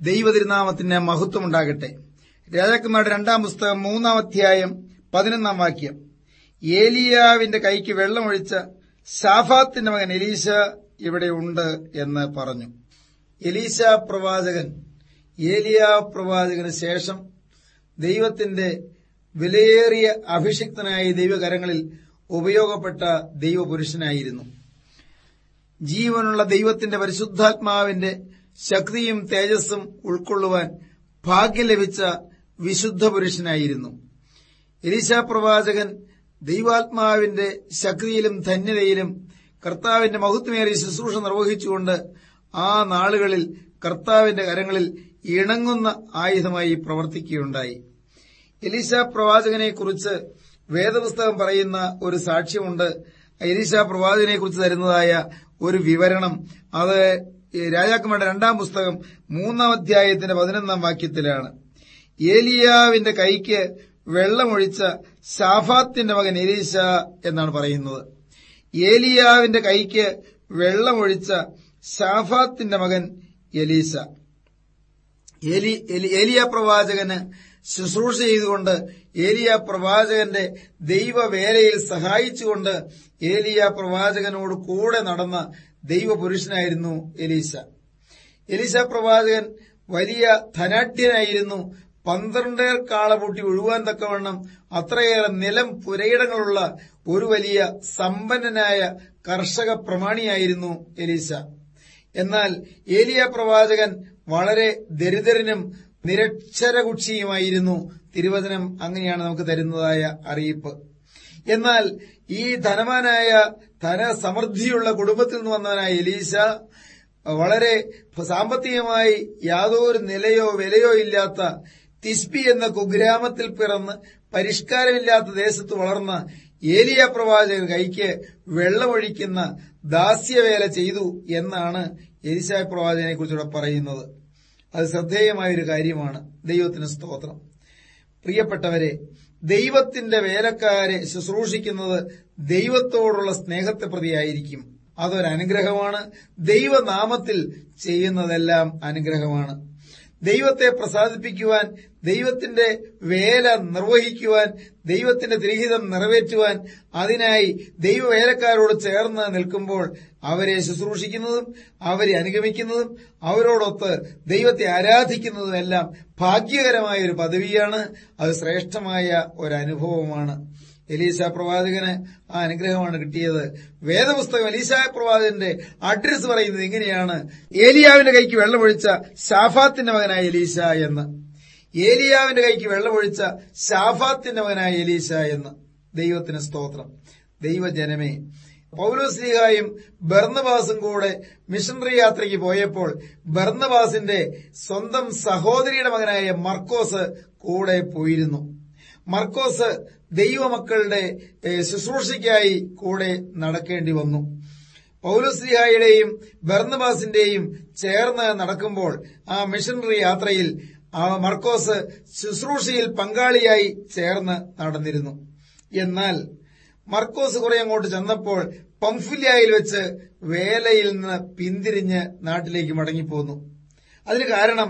ദൈവതിരുനാമത്തിന് മഹത്വമുണ്ടാകട്ടെ. രാജാക്കന്മാരുടെ രണ്ടാം പുസ്തകം മൂന്നാം അധ്യായം പതിനൊന്നാം വാക്യം. ഏലിയാവിന്റെ കൈക്ക് വെള്ളമൊഴിച്ച ഷാഫാത്തിന്റെ മകൻ എലീശ ഇവിടെ ഉണ്ട് എന്ന് പറഞ്ഞു. എലീശ പ്രവാചകൻ ഏലിയ പ്രവാചകന് ശേഷം ദൈവത്തിന്റെ വിലയേറിയ അഭിഷിക്തനായ ദൈവകരങ്ങളിൽ ഉപയോഗപ്പെട്ട ദൈവപുരുഷനായിരുന്നു. ജീവനുള്ള ദൈവത്തിന്റെ പരിശുദ്ധാത്മാവിന്റെ ശക്തിയും തേജസ്സും ഉൾക്കൊള്ളുവാൻ ഭാഗ്യം ലഭിച്ച വിശുദ്ധ പുരുഷനായിരുന്നു. എലീശ പ്രവാചകൻ ദൈവാത്മാവിന്റെ ശക്തിയിലും ധന്യതയിലും കർത്താവിന്റെ മഹത്വമേറിയ ശുശ്രൂഷ നിർവഹിച്ചുകൊണ്ട് ആ നാളുകളിൽ കർത്താവിന്റെ കരങ്ങളിൽ ഇണങ്ങുന്ന ആയുധമായി പ്രവർത്തിക്കുകയുണ്ടായി. എലീശ പ്രവാചകനെക്കുറിച്ച് വേദപുസ്തകം പറയുന്ന ഒരു സാക്ഷ്യമുണ്ട്. എലീശ പ്രവാചകനെക്കുറിച്ച് തരുന്നതായ ഒരു വിവരണം അത് രാജാക്കന്മാരുടെ രണ്ടാം പുസ്തകം മൂന്നാം അധ്യായത്തിന്റെ പതിനൊന്നാം വാക്യത്തിലാണ്. ഏലിയാവിന്റെ കൈക്ക് വെള്ളമൊഴിച്ച ഷാഫാത്തിന്റെ മകൻ എലീശ എന്നാണ് പറയുന്നത്. ഏലിയാവിന്റെ കൈക്ക് വെള്ളമൊഴിച്ച ഷാഫാത്തിന്റെ മകൻ എലീശ. ഏലിയ പ്രവാചകന് ശുശ്രൂഷ ചെയ്തുകൊണ്ട് ഏലിയ പ്രവാചകന്റെ ദൈവവേലയിൽ സഹായിച്ചുകൊണ്ട് ഏലിയ പ്രവാചകനോട് കൂടെ നടന്ന ദൈവപുരുഷനായിരുന്നു എലീസ. എലീസ പ്രവാചകൻ വലിയ ധനാഢ്യനായിരുന്നു. പന്ത്രണ്ടേർ കാളപൂട്ടി ഒഴുവാൻ തക്കവണ്ണം അത്രയേറെ നിലം പുരയിടങ്ങളുള്ള ഒരു വലിയ സമ്പന്നനായ കർഷക പ്രമാണിയായിരുന്നു എലീസ. എന്നാൽ ഏലിയ പ്രവാചകൻ വളരെ ദരിദ്രനും നിരക്ഷരകുക്ഷിയുമായിരുന്നു. തിരുവചനം അങ്ങനെയാണ് നമുക്ക് തരുന്നതായ അറിയിപ്പ്. എന്നാൽ ഈ ധനവാനായ ധനസമൃദ്ധിയുള്ള കുടുംബത്തിൽ നിന്ന് വന്നവനായ എലീശ വളരെ സാമ്പത്തികമായി യാതൊരു നിലയോ വിലയോ ഇല്ലാത്ത തിസ്ബി എന്ന കുഗ്രാമത്തിൽ പിറന്ന് പരിഷ്കാരമില്ലാത്ത ദേശത്ത് വളർന്ന ഏലിയ പ്രവാചകൻ കൈക്ക് വെള്ളമൊഴിക്കുന്ന ദാസ്യവേല ചെയ്തു എന്നാണ് എലിശായ പ്രവാചകനെ കുറിച്ചൂടെ പറയുന്നത്. അത് ശ്രദ്ധേയമായ ഒരു കാര്യമാണ്. ദൈവത്തിന് സ്തോത്രം. പ്രിയപ്പെട്ടവരെ ദൈവത്തിന്റെ വേലക്കാരെ ശുശ്രൂഷിക്കുന്നത് ദൈവത്തോടുള്ള സ്നേഹത്തെ പ്രതിയായിരിക്കും. അതൊരനുഗ്രഹമാണ്. ദൈവനാമത്തിൽ ചെയ്യുന്നതെല്ലാം അനുഗ്രഹമാണ്. ദൈവത്തെ പ്രസാദിപ്പിക്കുവാൻ ദൈവത്തിന്റെ വേല നിർവഹിക്കുവാൻ ദൈവത്തിന്റെ തിരിഹിതം നിറവേറ്റുവാൻ അതിനായി ദൈവവേലക്കാരോട് ചേർന്ന് നിൽക്കുമ്പോൾ അവരെ ശുശ്രൂഷിക്കുന്നതും അവരെ അനുഗമിക്കുന്നതും അവരോടൊത്ത് ദൈവത്തെ ആരാധിക്കുന്നതുമെല്ലാം ഭാഗ്യകരമായ ഒരു പദവിയാണ്. അത് ശ്രേഷ്ഠമായ ഒരു അനുഭവമാണ് എലീസ പ്രവാചകന് ആ അനുഗ്രഹമാണ് കിട്ടിയത്. വേദപുസ്തകം എലീസ പ്രവാചകന്റെ അഡ്രസ് പറയുന്നത് ഇങ്ങനെയാണ് ഏലിയാവിന്റെ കൈക്ക് വെള്ളമൊഴിച്ച ഷാഫാത്തിന്റെ മകനായ എലീശ എന്ന്. ഏലിയാവിന്റെ കൈക്ക് വെള്ളമൊഴിച്ച ഷാഫാത്തിന്റെ മകനായ എലീശ എന്ന്. ദൈവത്തിന് സ്തോത്രം. ദൈവജനമേ പൌലോസ്ലിഹായും ബർന്നബാസും കൂടെ മിഷണറി യാത്രയ്ക്ക് പോയപ്പോൾ ബർന്നബാസിന്റെ സ്വന്തം സഹോദരിയുടെ മകനായ മർക്കോസ് കൂടെ പോയിരുന്നു. മർക്കോസ് ദൈവമക്കളുടെ ശുശ്രൂഷയ്ക്കായി കൂടെ നടക്കേണ്ടി വന്നു. പൌലസ്ലിഹായുടെയും ബർന്നബാസിന്റെയും ചേർന്ന് നടക്കുമ്പോൾ ആ മിഷണറി യാത്രയിൽ മർക്കോസ് ശുശ്രൂഷയിൽ പങ്കാളിയായി ചേർന്ന് നടന്നിരുന്നു. എന്നാൽ മർക്കോസ് കുറെ അങ്ങോട്ട് ചെന്നപ്പോൾ പംഫുല്യായിൽ വെച്ച് വേലയിൽ നിന്ന് പിന്തിരിഞ്ഞ് നാട്ടിലേക്ക് മടങ്ങിപ്പോന്നു. അതിന് കാരണം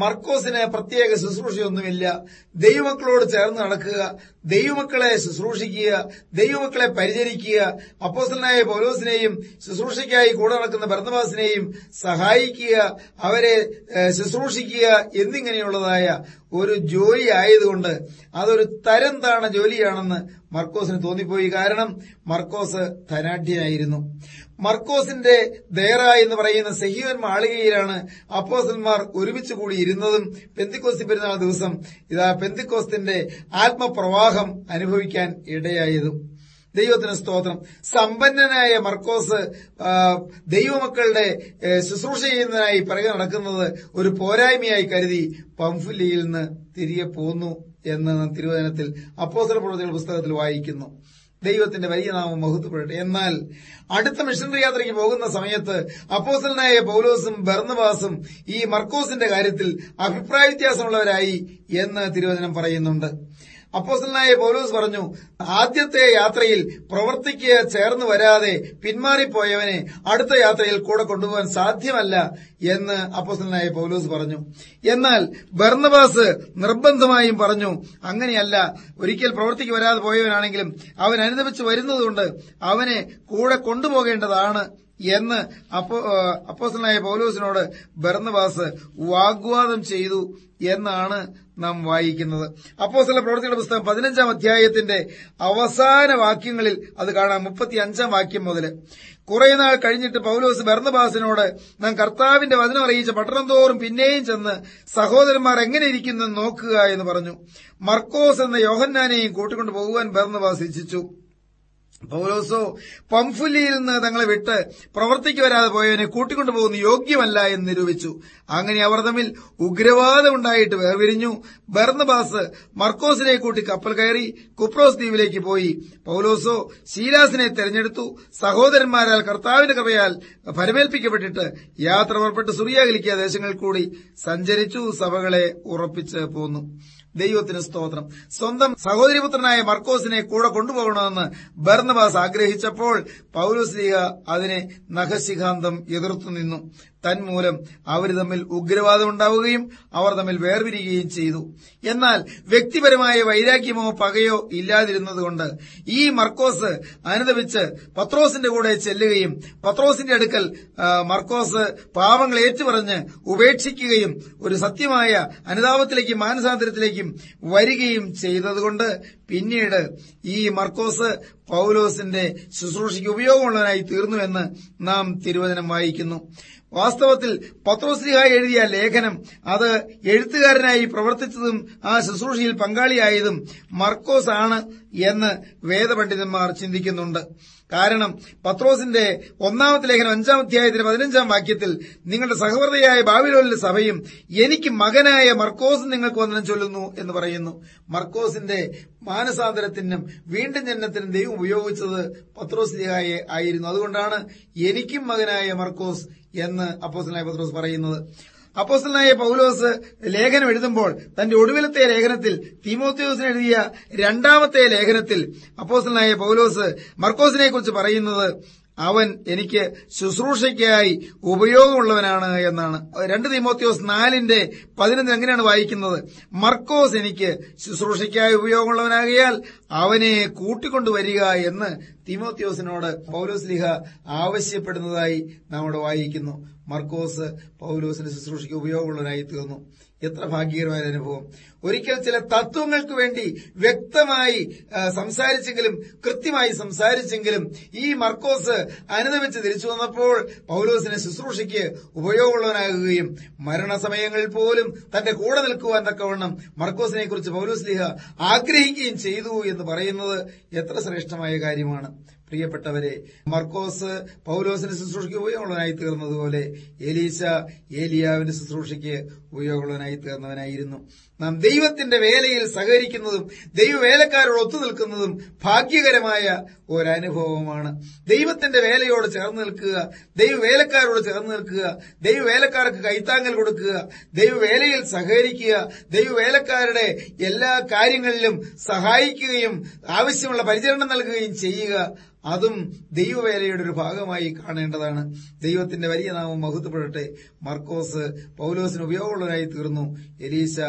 മർക്കോസിന് പ്രത്യേക ശുശ്രൂഷയൊന്നുമില്ല. ദൈവമക്കളോട് ചേർന്ന് നടക്കുക ദൈവമക്കളെ ശുശ്രൂഷിക്കുക ദൈവമക്കളെ പരിചരിക്കുക അപ്പോസലനായ പൗലോസിനെയും ശുശ്രൂഷയ്ക്കായി കൂടെ നടക്കുന്ന ഭരണവാസിനെയും സഹായിക്കുക അവരെ ശുശ്രൂഷിക്കുക എന്നിങ്ങനെയുള്ളതായ ഒരു ജോലി ആയതുകൊണ്ട് അതൊരു തരം താണ ജോലിയാണെന്ന് മർക്കോസിന് തോന്നിപ്പോയി. കാരണം മർക്കോസ് ധനാഢ്യനായിരുന്നു മർക്കോസിന്റെ ദേറ എന്ന് പറയുന്ന സഹിയോൻ മാളികയിലാണ് അപ്പോസന്മാർ ഒരുമിച്ച് കൂടിയിരുന്നതും ഇരുന്നതും പെന്തിക്കോസ്തി പെരുന്നാൾ ദിവസം ഇതാ പെന്തിക്കോസ്തിന്റെ ആത്മപ്രവാഹം അനുഭവിക്കാൻ ഇടയായതും. ദൈവത്തിന് സ്തോത്രം. സമ്പന്നനായ മർക്കോസ് ദൈവമക്കളുടെ ശുശ്രൂഷ ചെയ്യുന്നതിനായി പിറകെ നടക്കുന്നത് ഒരു പോരായ്മയായി കരുതി പംഫുലിയിൽ നിന്ന് തിരികെ പോന്നു എന്ന് തിരുവചനത്തിൽ അപ്പോസല പ്രവൃത്തികൾ പുസ്തകത്തിൽ വായിക്കുന്നു. ദൈവത്തിന്റെ വലിയ നാമം മഹത്വപ്പെടട്ടെ. എന്നാൽ അടുത്ത മിഷണറി യാത്രയ്ക്ക് പോകുന്ന സമയത്ത് അപ്പോസലനായ പൌലോസും ബർന്നവാസും ഈ മർക്കോസിന്റെ കാര്യത്തിൽ അഭിപ്രായ വ്യത്യാസമുള്ളവരായി എന്ന് തിരുവചനം പറയുന്നുണ്ട്. അപ്പോസ്റ്റലായ പൗലോസ് പറഞ്ഞു ആദ്യത്തെ യാത്രയിൽ പ്രവർത്തിക്ക് ചേർന്ന് വരാതെ പിന്മാറിപ്പോയവനെ അടുത്ത യാത്രയിൽ കൂടെ കൊണ്ടുപോകാൻ സാധ്യമല്ല എന്ന് അപ്പോസനായ പൗലോസ് പറഞ്ഞു. എന്നാൽ ബർന്നബാസ് നിർബന്ധമായും പറഞ്ഞു അങ്ങനെയല്ല ഒരിക്കൽ പ്രവർത്തിക്ക് വരാതെ പോയവനാണെങ്കിലും അവൻ അനുദപിച്ച് വരുന്നതുകൊണ്ട് അവനെ കൂടെ കൊണ്ടുപോകേണ്ടതാണ് എന്ന് അപ്പോസനായ പൗലൂസിനോട് ബർന്നബാസ് വാഗ്വാദം ചെയ്തു എന്നാണ് നാം വായിക്കുന്നത്. അപ്പോസല പ്രവർത്തികളുടെ പുസ്തകം പതിനഞ്ചാം അധ്യായത്തിന്റെ അവസാന വാക്യങ്ങളിൽ അത് കാണാം. മുപ്പത്തി അഞ്ചാം വാക്യം മുതൽ. കുറേ നാൾ കഴിഞ്ഞിട്ട് പൗലോസ് ബർന്നബാസിനോട് നാം കർത്താവിന്റെ വചനം അറിയിച്ച പട്ടണം തോറും പിന്നെയും ചെന്ന് സഹോദരന്മാർ എങ്ങനെ ഇരിക്കുന്നു നോക്കുക എന്ന് പറഞ്ഞു. മർക്കോസ് എന്ന യോഹന്നാനെയും കൂട്ടിക്കൊണ്ടു പോകുവാൻ ബർന്നബാസ് ഇച്ഛിച്ചു. പൗലോസോ പംഫുലിയിൽ നിന്ന് തങ്ങളെ വിട്ട് പ്രവർത്തിക്ക് വരാതെ പോയവനെ കൂട്ടിക്കൊണ്ടുപോകുന്ന യോഗ്യമല്ല എന്ന് നിരൂപിച്ചു. അങ്ങനെ അവർ തമ്മിൽ ഉഗ്രവാദമുണ്ടായിട്ട് വേർപിരിഞ്ഞു. ബർന്നബാസ് മർക്കോസിനെ കൂട്ടി കപ്പൽ കയറി കുപ്രോസ് ദ്വീപിലേക്ക് പോയി. പൗലോസോ ശീലാസിനെ തെരഞ്ഞെടുത്തു. സഹോദരന്മാരാൽ കർത്താവിന്റെ കൃപയാൽ ഫലമേൽപ്പിക്കപ്പെട്ടിട്ട് യാത്ര പുറപ്പെട്ട് സുറിയാകലിക്കിയ ദേശങ്ങളിൽ കൂടി സഞ്ചരിച്ചു സഭകളെ ഉറപ്പിച്ച് പോന്നു. ദൈവത്തിന് സ്തോത്രം. സ്വന്തം സഹോദരിപുത്രനായ മർക്കോസിനെ കൂടെ കൊണ്ടുപോകണമെന്ന് ബർന്നബാസ് ആഗ്രഹിച്ചപ്പോൾ പൌലുസ്ലീഹ അതിനെ നഖശിഖാന്തം എതിർത്തു നിന്നു. തന്മൂലം അവർ തമ്മിൽ ഉഗ്രവാദം ഉണ്ടാവുകയും അവർ തമ്മിൽ വേർപിരിയുകയും ചെയ്തു. എന്നാൽ വ്യക്തിപരമായ വൈരാഗ്യമോ പകയോ ഇല്ലാതിരുന്നതുകൊണ്ട് ഈ മർക്കോസ് അനുദപിച്ച് പത്രോസിന്റെ കൂടെ ചെല്ലുകയും പത്രോസിന്റെ അടുക്കൽ മർക്കോസ് പാവങ്ങൾ ഏറ്റുപറഞ്ഞ് ഉപേക്ഷിക്കുകയും ഒരു സത്യമായ അനുതാപത്തിലേക്കും മാനസാന്തരത്തിലേക്കും വരികയും ചെയ്തതുകൊണ്ട് പിന്നീട് ഈ മർക്കോസ് പൌലോസിന്റെ ശുശ്രൂഷയ്ക്ക് ഉപയോഗമുള്ളവനായി തീർന്നുവെന്ന് നാം തിരുവചനം വായിക്കുന്നു. വാസ്തവത്തിൽ പത്രോസ്ലിഹ എഴുതിയ ലേഖനം അത് എഴുത്തുകാരനായി പ്രവർത്തിച്ചതും ആ ശുശ്രൂഷയിൽ പങ്കാളിയായതും മർക്കോസ് ആണ് എന്ന് വേദപണ്ഡിതന്മാർ ചിന്തിക്കുന്നുണ്ട്. കാരണം പത്രോസിന്റെ ഒന്നാമത്തെ ലേഖനം അഞ്ചാം അധ്യായത്തിന് പതിനഞ്ചാം വാക്യത്തിൽ നിങ്ങളുടെ സഹവർത്തിയായ ബാബിലോലിന്റെ സഭയും എനിക്ക് മകനായ മർക്കോസ് നിങ്ങൾക്ക് വന്ദനം ചൊല്ലുന്നു എന്ന് പറയുന്നു. മർക്കോസിന്റെ മാനസാന്തരത്തിനും വീണ്ടും ജനനത്തിനും ദൈവം ഉപയോഗിച്ചത് പത്രോസ് ലിഹായെ ആയിരുന്നു. അതുകൊണ്ടാണ് എനിക്കും മകനായ മർക്കോസ് എന്ന് അപ്പോസിനായ പത്രോസ് പറയുന്നത്. അപ്പോസ്റ്റലായ പൌലോസ് ലേഖനം എഴുതുമ്പോൾ തന്റെ ഒടുവിലത്തെ ലേഖനത്തിൽ തീമോത്യോസിന് എഴുതിയ രണ്ടാമത്തെ ലേഖനത്തിൽ അപ്പോസ്റ്റലായ പൌലോസ് മർക്കോസിനെ കുറിച്ച് പറയുന്നത് അവൻ എനിക്ക് ശുശ്രൂഷയ്ക്കായി ഉപയോഗമുള്ളവനാണ് എന്നാണ്. രണ്ട് തീമോത്യോസ് നാലിന്റെ പതിനൊന്ന് എങ്ങനെയാണ് വായിക്കുന്നത്? മർക്കോസ് എനിക്ക് ശുശ്രൂഷയ്ക്കായി ഉപയോഗമുള്ളവനാകിയാൽ അവനെ കൂട്ടിക്കൊണ്ടുവരിക എന്ന് തീമോത്യോസിനോട് പൌലോസ് ലിഹ ആവശ്യപ്പെടുന്നതായി നാം വായിക്കുന്നു. മർക്കോസ് പൌലോസിന്റെ ശുശ്രൂഷയ്ക്ക് ഉപയോഗമുള്ളവരായി തീർന്നു. എത്ര ഭാഗ്യകരമായ അനുഭവം. ഒരിക്കൽ ചില തത്വങ്ങൾക്ക് വേണ്ടി വ്യക്തമായി സംസാരിച്ചെങ്കിലും കൃത്യമായി സംസാരിച്ചെങ്കിലും ഈ മർക്കോസ് അനുദമിച്ച് തിരിച്ചു വന്നപ്പോൾ പൌലോസിനെ ശുശ്രൂഷയ്ക്ക് ഉപയോഗമുള്ളവനാകുകയും മരണസമയങ്ങളിൽ പോലും തന്റെ കൂടെ നിൽക്കുവാൻ തക്കവണ്ണം മർക്കോസിനെ കുറിച്ച് പൗലോസ് ലിഹ ആഗ്രഹിക്കുകയും ചെയ്തു എന്ന് പറയുന്നത് എത്ര ശ്രേഷ്ഠമായ കാര്യമാണ്. പ്രിയപ്പെട്ടവരെ മർക്കോസ് പൗലോസിന് ശുശ്രൂഷയ്ക്ക് ഉപയോഗമുള്ളവനായി തീർന്നതുപോലെ എലീസ ഏലിയാവിന്റെ ശുശ്രൂഷയ്ക്ക് ഉപയോഗമുള്ളവനായി തീർന്നവനായിരുന്നു. നാം ദൈവത്തിന്റെ വേലയിൽ സഹകരിക്കുന്നതും ദൈവവേലക്കാരോട് ഒത്തുനിൽക്കുന്നതും ഭാഗ്യകരമായ ഒരനുഭവമാണ്. ദൈവത്തിന്റെ വേലയോട് ചേർന്ന് നിൽക്കുക ദൈവവേലക്കാരോട് ചേർന്ന് നിൽക്കുക ദൈവവേലക്കാർക്ക് കൈത്താങ്ങൽ കൊടുക്കുക ദൈവവേലയിൽ സഹകരിക്കുക ദൈവവേലക്കാരുടെ എല്ലാ കാര്യങ്ങളിലും സഹായിക്കുകയും ആവശ്യമുള്ള പരിചരണം നൽകുകയും ചെയ്യുക അതും ദൈവവേലയുടെ ഒരു ഭാഗമായി കാണേണ്ടതാണ്. ദൈവത്തിന്റെ വലിയ നാമം മഹത്വപ്പെടട്ടെ. മർക്കോസ് പൗലോസിന് ഉപയോഗമുള്ളവരായി തീർന്നു. എലീശ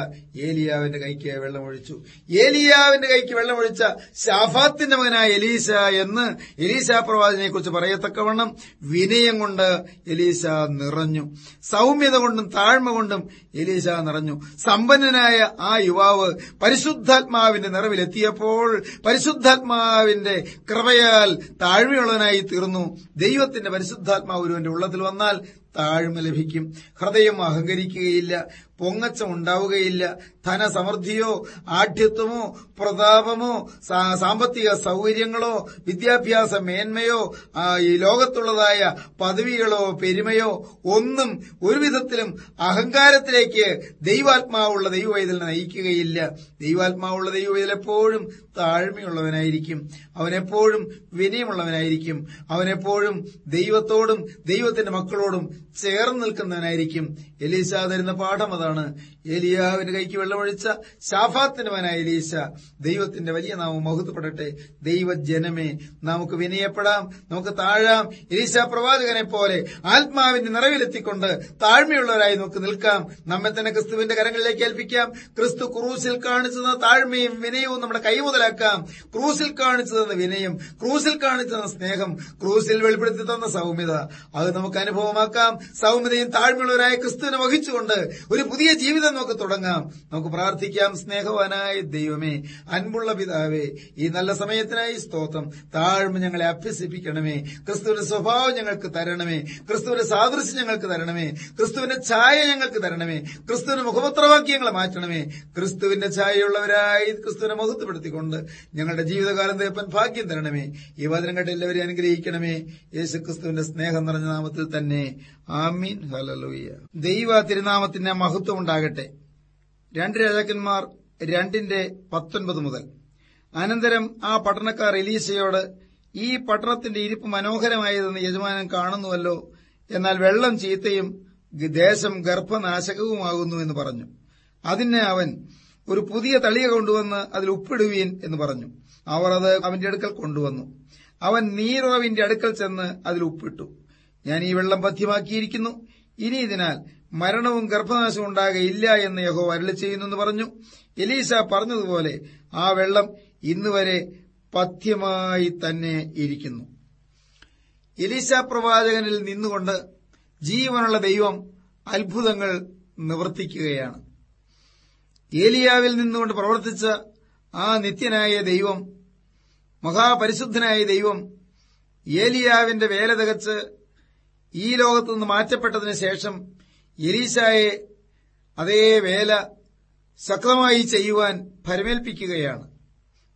ഏലിയാവിന്റെ കൈക്ക് വെള്ളമൊഴിച്ചു. ഏലിയാവിന്റെ കൈക്ക് വെള്ളമൊഴിച്ച ഷാഫാത്തിന്റെ മകനായ എലീശ എന്ന് എലീശ പ്രവാചനെ കുറിച്ച് പറയത്തക്കവണ്ണം വിനയം കൊണ്ട് എലീശ നിറഞ്ഞു. സൗമ്യത കൊണ്ടും താഴ്മ കൊണ്ടും എലീശ നിറഞ്ഞു. സമ്പന്നനായ ആ യുവാവ് പരിശുദ്ധാത്മാവിന്റെ നിറവിലെത്തിയപ്പോൾ പരിശുദ്ധാത്മാവിന്റെ കൃപയാൽ താഴ്മയുള്ളവനായി തീർന്നു. ദൈവത്തിന്റെ പരിശുദ്ധാത്മാവ് ഒരുവന്റെ ഉള്ളത്തിൽ വന്നാൽ താഴ്മ ലഭിക്കും. ഹൃദയം അഹങ്കരിക്കുകയില്ല. പൊങ്ങച്ചം ഉണ്ടാവുകയില്ല. ധനസമൃദ്ധിയോ ആഢ്യത്വമോ പ്രതാപമോ സാമ്പത്തിക സൗകര്യങ്ങളോ വിദ്യാഭ്യാസ മേന്മയോ ഈ ലോകത്തുള്ളതായ പദവികളോ പെരുമയോ ഒന്നും ഒരുവിധത്തിലും അഹങ്കാരത്തിലേക്ക് ദൈവാത്മാവുള്ള ദൈവവേദന നയിക്കുകയില്ല. ദൈവാത്മാവുള്ള ദൈവവൈതൽ എപ്പോഴും താഴ്മയുള്ളവനായിരിക്കും. അവനെപ്പോഴും വിനയമുള്ളവനായിരിക്കും. അവനെപ്പോഴും ദൈവത്തോടും ദൈവത്തിന്റെ മക്കളോടും ചേർന്ന് നിൽക്കുന്നവനായിരിക്കും. എലീശ തരുന്ന പാഠം അതാണ്. പറയുന്നതാണ് ഏലിയാവിന്റെ കൈക്ക് വെള്ളമൊഴിച്ച ശാഫാത്തിന്റെ മനായ എലീശ ദൈവത്തിന്റെ വലിയ നാമം മഹത്വപ്പെടട്ടെ. ദൈവജനമേ നമുക്ക് വിനയപ്പെടാം നമുക്ക് താഴാം. എലീശ പ്രവാചകനെ പോലെ ആത്മാവിന്റെ നിറവിലെത്തിക്കൊണ്ട് താഴ്മയുള്ളവരായി നമുക്ക് നിൽക്കാം. നമ്മെ തന്നെ ക്രിസ്തുവിന്റെ കരങ്ങളിലേക്ക് ഏൽപ്പിക്കാം. ക്രിസ്തു ക്രൂസിൽ കാണിച്ചു താഴ്മയും വിനയവും നമ്മുടെ കൈമുതലാക്കാം ക്രൂസിൽ കാണിച്ചു തന്ന വിനയം ക്രൂസിൽ കാണിച്ചു തന്ന സ്നേഹം ക്രൂസിൽ വെളിപ്പെടുത്തി തന്ന സൗമ്യത. അത് നമുക്ക് അനുഭവമാക്കാം. സൗമ്യതയും താഴ്മയുള്ളവരായ ക്രിസ്തുവിനെ വഹിച്ചുകൊണ്ട് ഒരു പുതിയ ജീവിതം നമുക്ക് തുടങ്ങാം. നമുക്ക് പ്രാർത്ഥിക്കാം. സ്നേഹവാനായ ദൈവമേ അൻപുള്ള പിതാവേ ഈ നല്ല സമയത്തിനായി സ്തോത്രം. താഴ്മ ഞങ്ങളെ അഭ്യസിപ്പിക്കണമേ. ക്രിസ്തുവിന്റെ സ്വഭാവം ഞങ്ങൾക്ക് തരണമേ. ക്രിസ്തുവിന്റെ സാദൃശ്യം ഞങ്ങൾക്ക് തരണമേ. ക്രിസ്തുവിന്റെ ഛായ ഞങ്ങൾക്ക് തരണമേ. ക്രിസ്തുവിന്റെ മുഖപത്രവാക്യങ്ങളെ മാറ്റണമേ. ക്രിസ്തുവിന്റെ ഛായയുള്ളവരായി ക്രിസ്തുവിനെ മഹത്വപ്പെടുത്തിക്കൊണ്ട് ഞങ്ങളുടെ ജീവിതകാലം തേപ്പൻ ഭാഗ്യം തരണമേ. ഈ വചനം കേട്ട് എല്ലാവരെയും അനുഗ്രഹിക്കണമേ. യേശു ക്രിസ്തുവിന്റെ സ്നേഹം നിറഞ്ഞ നാമത്തിൽ തന്നെ. ആമീൻ. ഹലലൂയ ദൈവ തിരുനാമത്തിന്റെ മഹത്വം ഉണ്ടാകട്ടെ. രണ്ട് രാജാക്കന്മാർ രണ്ടിന്റെ പത്തൊൻപത് മുതൽ. അനന്തരം ആ പട്ടണക്കാർ എലീസയോട് ഈ പട്ടണത്തിന്റെ ഇരിപ്പ് മനോഹരമായതെന്ന് യജമാനൻ കാണുന്നുവല്ലോ. എന്നാൽ വെള്ളം ചീത്തയും ദേശം ഗർഭനാശകവുമാകുന്നു എന്ന് പറഞ്ഞു. അതിന് അവൻ ഒരു പുതിയ തളിക കൊണ്ടുവന്ന് അതിൽ ഉപ്പിടുവീൻ എന്ന് പറഞ്ഞു. അവർ അത് അവന്റെ അടുക്കൽ കൊണ്ടുവന്നു. അവൻ നീറവിന്റെ അടുക്കൽ ചെന്ന് അതിൽ ഉപ്പിട്ടു. ഞാൻ ഈ വെള്ളം പഥ്യമാക്കിയിരിക്കുന്നു. ഇനി ഇതിനാൽ മരണവും ഗർഭനാശവും ഉണ്ടാകയില്ല എന്ന് യഹോ അരളി ചെയ്യുന്നെന്ന് പറഞ്ഞു. എലീസ പറഞ്ഞതുപോലെ ആ വെള്ളം ഇന്നുവരെ പഥ്യമായി തന്നെ ഇരിക്കുന്നു. എലീസ പ്രവാചകനിൽ നിന്നുകൊണ്ട് ജീവനുള്ള ദൈവം അത്ഭുതങ്ങൾ നിവർത്തിക്കുകയാണ്. ഏലിയാവിൽ നിന്നുകൊണ്ട് പ്രവർത്തിച്ച ആ നിത്യനായ ദൈവം മഹാപരിശുദ്ധനായ ദൈവം ഏലിയാവിന്റെ വേല തികച്ച് ഈ ലോകത്തു നിന്ന് മാറ്റപ്പെട്ടതിന് ശേഷം എലീശായെ അതേ വേല സക്രമായി ചെയ്യുവാൻ ഫരമേൽപ്പിക്കുകയാണ്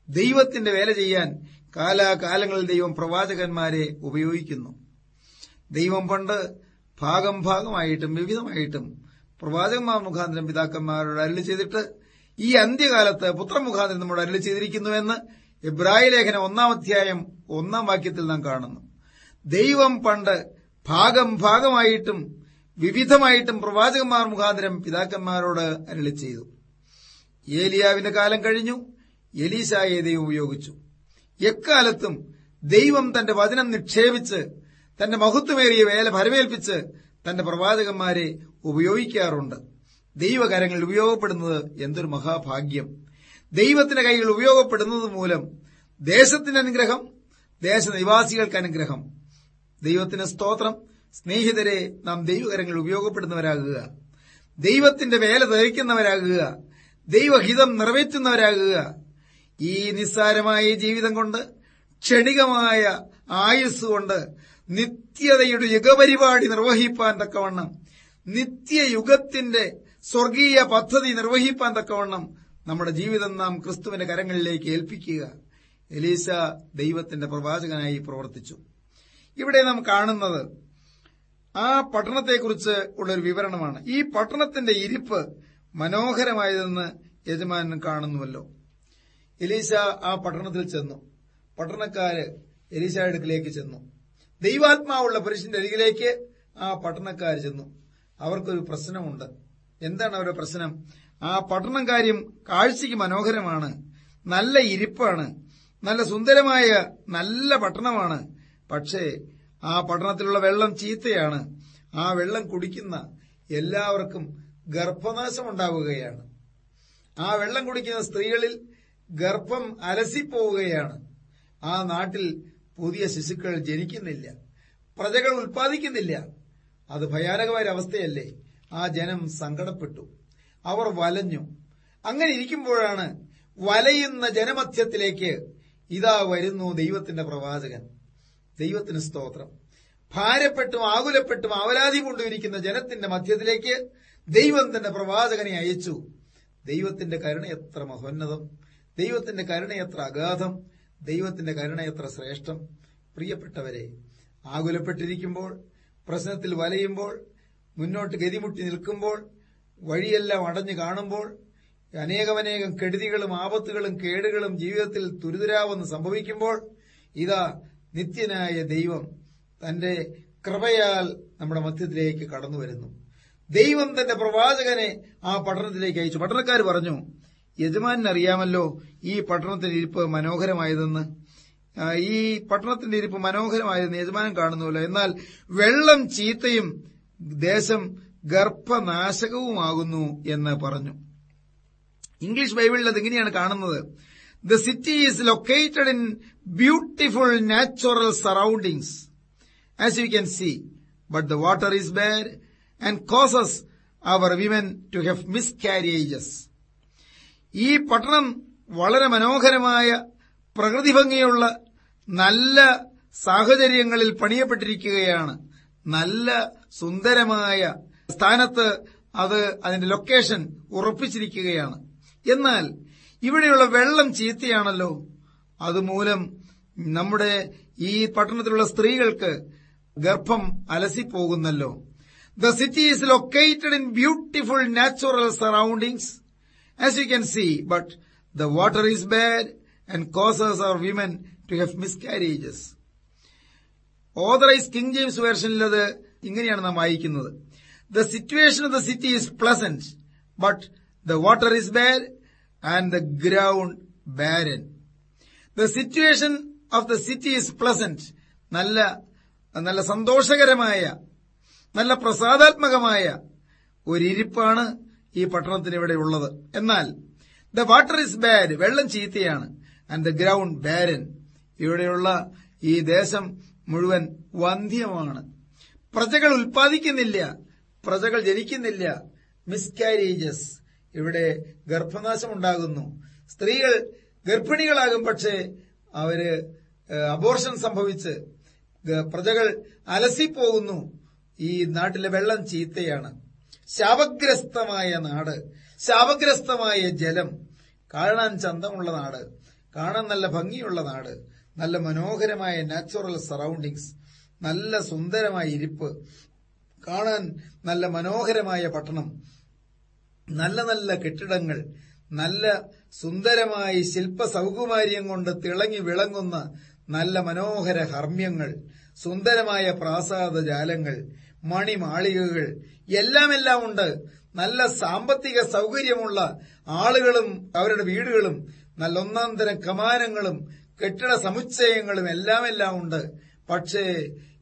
ദൈവത്തിന്റെ വേല ചെയ്യാൻ കാലാകാലങ്ങളിൽ ദൈവം പ്രവാചകന്മാരെ ഉപയോഗിക്കുന്നു. ദൈവം പണ്ട് ഭാഗം ഭാഗമായിട്ടും വിവിധമായിട്ടും പ്രവാചകന്മാർ മുഖാന്തരം പിതാക്കന്മാരോട് അരളി ചെയ്തിട്ട് ഈ അന്ത്യകാലത്ത് പുത്രമുഖാന്തരം നമ്മോട് അരളി ചെയ്തിരിക്കുന്നുവെന്ന് ഇബ്രാഹിം ലേഖന ഒന്നാം അധ്യായം ഒന്നാം വാക്യത്തിൽ നാം കാണുന്നു. ദൈവം പണ്ട് ഭാഗം ഭാഗമായിട്ടും വിവിധമായിട്ടും പ്രവാചകന്മാർ മുഖാന്തരം പിതാക്കന്മാരോട് അരളി ചെയ്തു. ഏലിയാവിന്റെ കാലം കഴിഞ്ഞു. എലീശായെ ദൈവം ഉപയോഗിച്ചു. എക്കാലത്തും ദൈവം തന്റെ വചനം നിക്ഷേപിച്ച് തന്റെ മഹത്വമേറിയ വേല ഭരവേൽപ്പിച്ച് തന്റെ പ്രവാചകന്മാരെ ഉപയോഗിക്കാറുണ്ട്. ദൈവകരങ്ങൾ ഉപയോഗപ്പെടുന്നത് എന്തൊരു മഹാഭാഗ്യം. ദൈവത്തിന്റെ കൈകൾ ഉപയോഗപ്പെടുന്നത് മൂലം ദേശത്തിന് അനുഗ്രഹം ദേശനിവാസികൾക്ക് അനുഗ്രഹം. ദൈവത്തിന് സ്തോത്രം. സ്നേഹിതരെ നാം ദൈവകരങ്ങൾ ഉപയോഗപ്പെടുന്നവരാകുക. ദൈവത്തിന്റെ വേല ധരിക്കുന്നവരാകുക ദൈവഹിതം നിറവേറ്റുന്നവരാകുക. ഈ നിസ്സാരമായ ജീവിതം കൊണ്ട് ക്ഷണികമായ ആയുസ് കൊണ്ട് നിത്യതയുടെ യുഗപരിപാടി നിർവഹിപ്പാൻ തക്കവണ്ണം നിത്യയുഗത്തിന്റെ സ്വർഗീയ പദ്ധതി നിർവഹിപ്പാൻ തക്കവണ്ണം നമ്മുടെ ജീവിതം നാം ക്രിസ്തുവിന്റെ കരങ്ങളിലേക്ക് ഏൽപ്പിക്കുക. എലീസ ദൈവത്തിന്റെ പ്രവാചകനായി പ്രവർത്തിച്ചു. ഇവിടെ നാം കാണുന്നത് ആ പട്ടണത്തെക്കുറിച്ച് ഉള്ളൊരു വിവരണമാണ്. ഈ പട്ടണത്തിന്റെ ഇരിപ്പ് മനോഹരമായതെന്ന് യജമാനൻ കാണുന്നുവല്ലോ. എലീശ ആ പട്ടണത്തിൽ ചെന്നു. പട്ടണക്കാര് എലീശ അടുക്കിലേക്ക് ചെന്നു. ദൈവാത്മാവുള്ള പുരുഷന്റെ അരികിലേക്ക് ആ പട്ടണക്കാർ ചെന്നു. അവർക്കൊരു പ്രശ്നമുണ്ട്. എന്താണ് അവരുടെ പ്രശ്നം? ആ പട്ടണം കാര്യം കാഴ്ചയ്ക്ക് മനോഹരമാണ് നല്ല ഇരിപ്പാണ് നല്ല സുന്ദരമായ നല്ല പട്ടണമാണ്. പക്ഷേ ആ പട്ടണത്തിലുള്ള വെള്ളം ചീത്തയാണ്. ആ വെള്ളം കുടിക്കുന്ന എല്ലാവർക്കും ഗർഭനാശം ഉണ്ടാവുകയാണ് ആ വെള്ളം കുടിക്കുന്ന സ്ത്രീകളിൽ ഗർഭം അലസിപ്പോവുകയാണ്. ആ നാട്ടിൽ പുതിയ ശിശുക്കൾ ജനിക്കുന്നില്ല. പ്രജകൾ ഉൽപ്പാദിക്കുന്നില്ല. അത് ഭയാനകമായ അവസ്ഥയല്ലേ ആ ജനം സങ്കടപ്പെട്ടു. അവർ വലഞ്ഞു. അങ്ങനെ ഇരിക്കുമ്പോഴാണ് വലയുന്ന ജനമധ്യത്തിലേക്ക് ഇതാ വരുന്നു ദൈവത്തിന്റെ പ്രവാചകൻ. ദൈവത്തിന് സ്തോത്രം. ഭാരപ്പെട്ടും ആകുലപ്പെട്ടും അവലാതി കൊണ്ടിരിക്കുന്ന ജനത്തിന്റെ മധ്യത്തിലേക്ക് ദൈവം തന്നെ പ്രവാചകനെ അയച്ചു. ദൈവത്തിന്റെ കരുണ എത്ര മഹോന്നതം. ദൈവത്തിന്റെ കരുണ എത്ര അഗാധം. ദൈവത്തിന്റെ കരുണ എത്ര ശ്രേഷ്ഠം. പ്രിയപ്പെട്ടവരെ ആകുലപ്പെട്ടിരിക്കുമ്പോൾ പ്രശ്നത്തിൽ വലയുമ്പോൾ മുന്നോട്ട് ഗതിമുട്ടി നിൽക്കുമ്പോൾ വഴിയെല്ലാം അടഞ്ഞു കാണുമ്പോൾ അനേകമനേകം കെടുതികളും ആപത്തുകളും കേടുകളും ജീവിതത്തിൽ തുരിതുരാവെന്ന് സംഭവിക്കുമ്പോൾ ഇതാ നിത്യനായ ദൈവം തന്റെ കൃപയാൽ നമ്മുടെ മധ്യത്തിലേക്ക് കടന്നു വരുന്നു. ദൈവം തന്റെ പ്രവാചകനെ ആ പട്ടണത്തിലേക്ക് അയച്ചു. പട്ടണക്കാർ പറഞ്ഞു യജമാനൻ അറിയാമല്ലോ ഈ പട്ടണത്തിന്റെ ഇരിപ്പ് മനോഹരമായതെന്ന്. ഈ പട്ടണത്തിന്റെ ഇരിപ്പ് മനോഹരമായതെന്ന് യജമാനൻ കാണുന്നുമില്ല എന്നാൽ വെള്ളം ചീത്തയും ദേശം ഗർഭനാശകവുമാകുന്നു എന്ന് പറഞ്ഞു. ഇംഗ്ലീഷ് ബൈബിളിൽ അത് ഇങ്ങനെയാണ് കാണുന്നത്. The city is located in beautiful natural surroundings as you can see but the water is bare and causes our women to have miscarriages ഈ പട്ടണം വളരെ മനോഹരമായ പ്രകൃതി ഭംഗിയുള്ള നല്ല സാഹചര്യങ്ങളിൽ പണിയപ്പെട്ടിരിക്കുകയാണ്. നല്ല സുന്ദരമായ സ്ഥാനത്ത് അത് അതിന്റെ ലൊക്കേഷൻ ഉറപ്പിച്ചിരിക്കുകയാണ്. എന്നാൽ ഇവിടെയുള്ള വെള്ളം ചീത്തയാണല്ലോ. അതുമൂലം നമ്മുടെ ഈ പട്ടണത്തിലുള്ള സ്ത്രീകൾക്ക് ഗർഭം അലസിപ്പോകുന്നല്ലോ. The city is located in beautiful natural surroundings as you can see but the water is bad and causes our women to have miscarriages authorise King James വേർഷനിൽ അത് ഇങ്ങനെയാണ് നാം വായിക്കുന്നത്. The situation of the city is pleasant but the water is bad and the ground barren the situation of the city is pleasant നല്ല നല്ല സന്തോഷകരമായ നല്ല പ്രസാദാത്മകമായ ഒരിരിപ്പാണ് ഈ പട്ടണത്തിന് ഇവിടെ ഉള്ളത്. എന്നാൽ ദ വാട്ടർ ഇസ് ബാഡ് വെള്ളം ചീത്തയാണ് ആൻഡ് ദ ഗ്രൗണ്ട് ബാരൻ ഇവിടെയുള്ള ഈ ദേശം മുഴുവൻ വന്ധ്യമാണ്. പ്രജകൾ ഉൽപ്പാദിക്കുന്നില്ല പ്രജകൾ ജനിക്കുന്നില്ല. മിസ്കാരേജസ് ഇവിടെ ഗർഭനാശം ഉണ്ടാകുന്നു സ്ത്രീകൾ ഗർഭിണികളാകും പക്ഷേ അവർ അബോർഷൻ സംഭവിച്ച് പ്രജകൾ അലസിപ്പോകുന്നു. ഈ നാട്ടിലെ വെള്ളം ചീത്തയാണ്. ശാപഗ്രസ്തമായ നാട് ശാപഗ്രസ്തമായ ജലം കാണാൻ ചന്തമുള്ള നാട് കാണാൻ നല്ല ഭംഗിയുള്ള നാട് നല്ല മനോഹരമായ നാച്ചുറൽ സറൌണ്ടിങ്സ് നല്ല സുന്ദരമായ ഇരിപ്പ് കാണാൻ നല്ല മനോഹരമായ പട്ടണം നല്ല നല്ല കെട്ടിടങ്ങൾ നല്ല സുന്ദരമായി ശില്പ സൗകുമാര്യം കൊണ്ട് തിളങ്ങി വിളങ്ങുന്ന നല്ല മനോഹര ഹർമ്മ്യങ്ങൾ സുന്ദരമായ പ്രാസാദ ജാലങ്ങൾ മണിമാളികകൾ എല്ലാം എല്ലാം ഉണ്ട്. നല്ല സാമ്പത്തിക സൗകര്യമുള്ള ആളുകളും അവരുടെ വീടുകളും നല്ല ഒന്നാം തരം കമാനങ്ങളും കെട്ടിട സമുച്ചയങ്ങളും എല്ലാം എല്ലാം ഉണ്ട്. പക്ഷേ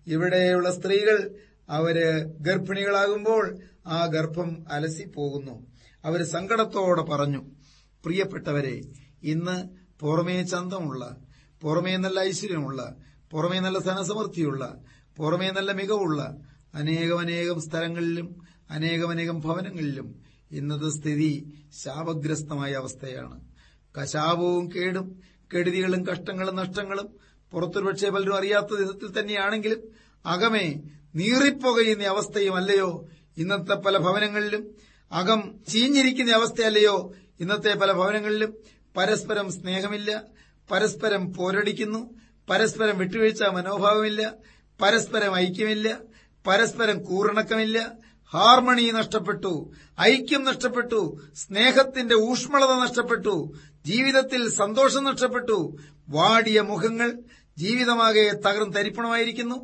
ഇവിടെയുള്ള സ്ത്രീകൾ അവർ ഗർഭിണികളാകുമ്പോൾ ആ ഗർഭം അലസിപ്പോകുന്നു. അവർ സങ്കടത്തോടെ പറഞ്ഞു പ്രിയപ്പെട്ടവരെ ഇന്ന് പുറമേ ചന്തമുള്ള പുറമേ നല്ല ഐശ്വര്യമുള്ള പുറമേ നല്ല ധനസമൃദ്ധിയുള്ള പുറമേ നല്ല മികവുള്ള അനേകമനേകം സ്ഥലങ്ങളിലും അനേകമനേകം ഭവനങ്ങളിലും ഇന്നത്തെ സ്ഥിതി ശാപഗ്രസ്തമായ അവസ്ഥയാണ്. കശാപവും കേടും കെടുതികളും കഷ്ടങ്ങളും നഷ്ടങ്ങളും പുറത്തൊരു പക്ഷേ പലരും അറിയാത്ത വിധത്തിൽ തന്നെയാണെങ്കിലും അകമേ നീറിപ്പോകയുന്ന അവസ്ഥയും അല്ലയോ ഇന്നത്തെ പല ഭവനങ്ങളിലും അകം ചീഞ്ഞിരിക്കുന്ന അവസ്ഥയല്ലയോ? ഇന്നത്തെ പല ഭവനങ്ങളിലും പരസ്പരം സ്നേഹമില്ല പരസ്പരം പോരടിക്കുന്നു പരസ്പരം വിട്ടുവീഴ്ച മനോഭാവമില്ല പരസ്പരം ഐക്യമില്ല പരസ്പരം കൂറിണക്കമില്ല ഹാർമണി നഷ്ടപ്പെട്ടു ഐക്യം നഷ്ടപ്പെട്ടു സ്നേഹത്തിന്റെ ഊഷ്മളത നഷ്ടപ്പെട്ടു ജീവിതത്തിൽ സന്തോഷം നഷ്ടപ്പെട്ടു വാടിയ മുഖങ്ങൾ ജീവിതമാകെ തകർന്ന് തരിപ്പണമായിരിക്കുന്നു